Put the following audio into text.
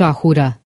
Shahura